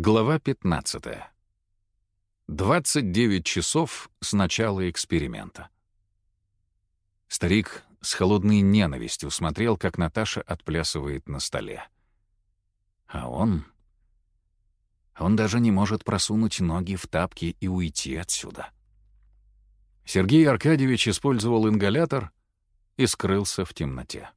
Глава 15. 29 часов с начала эксперимента. Старик с холодной ненавистью смотрел, как Наташа отплясывает на столе. А он... Он даже не может просунуть ноги в тапки и уйти отсюда. Сергей Аркадьевич использовал ингалятор и скрылся в темноте.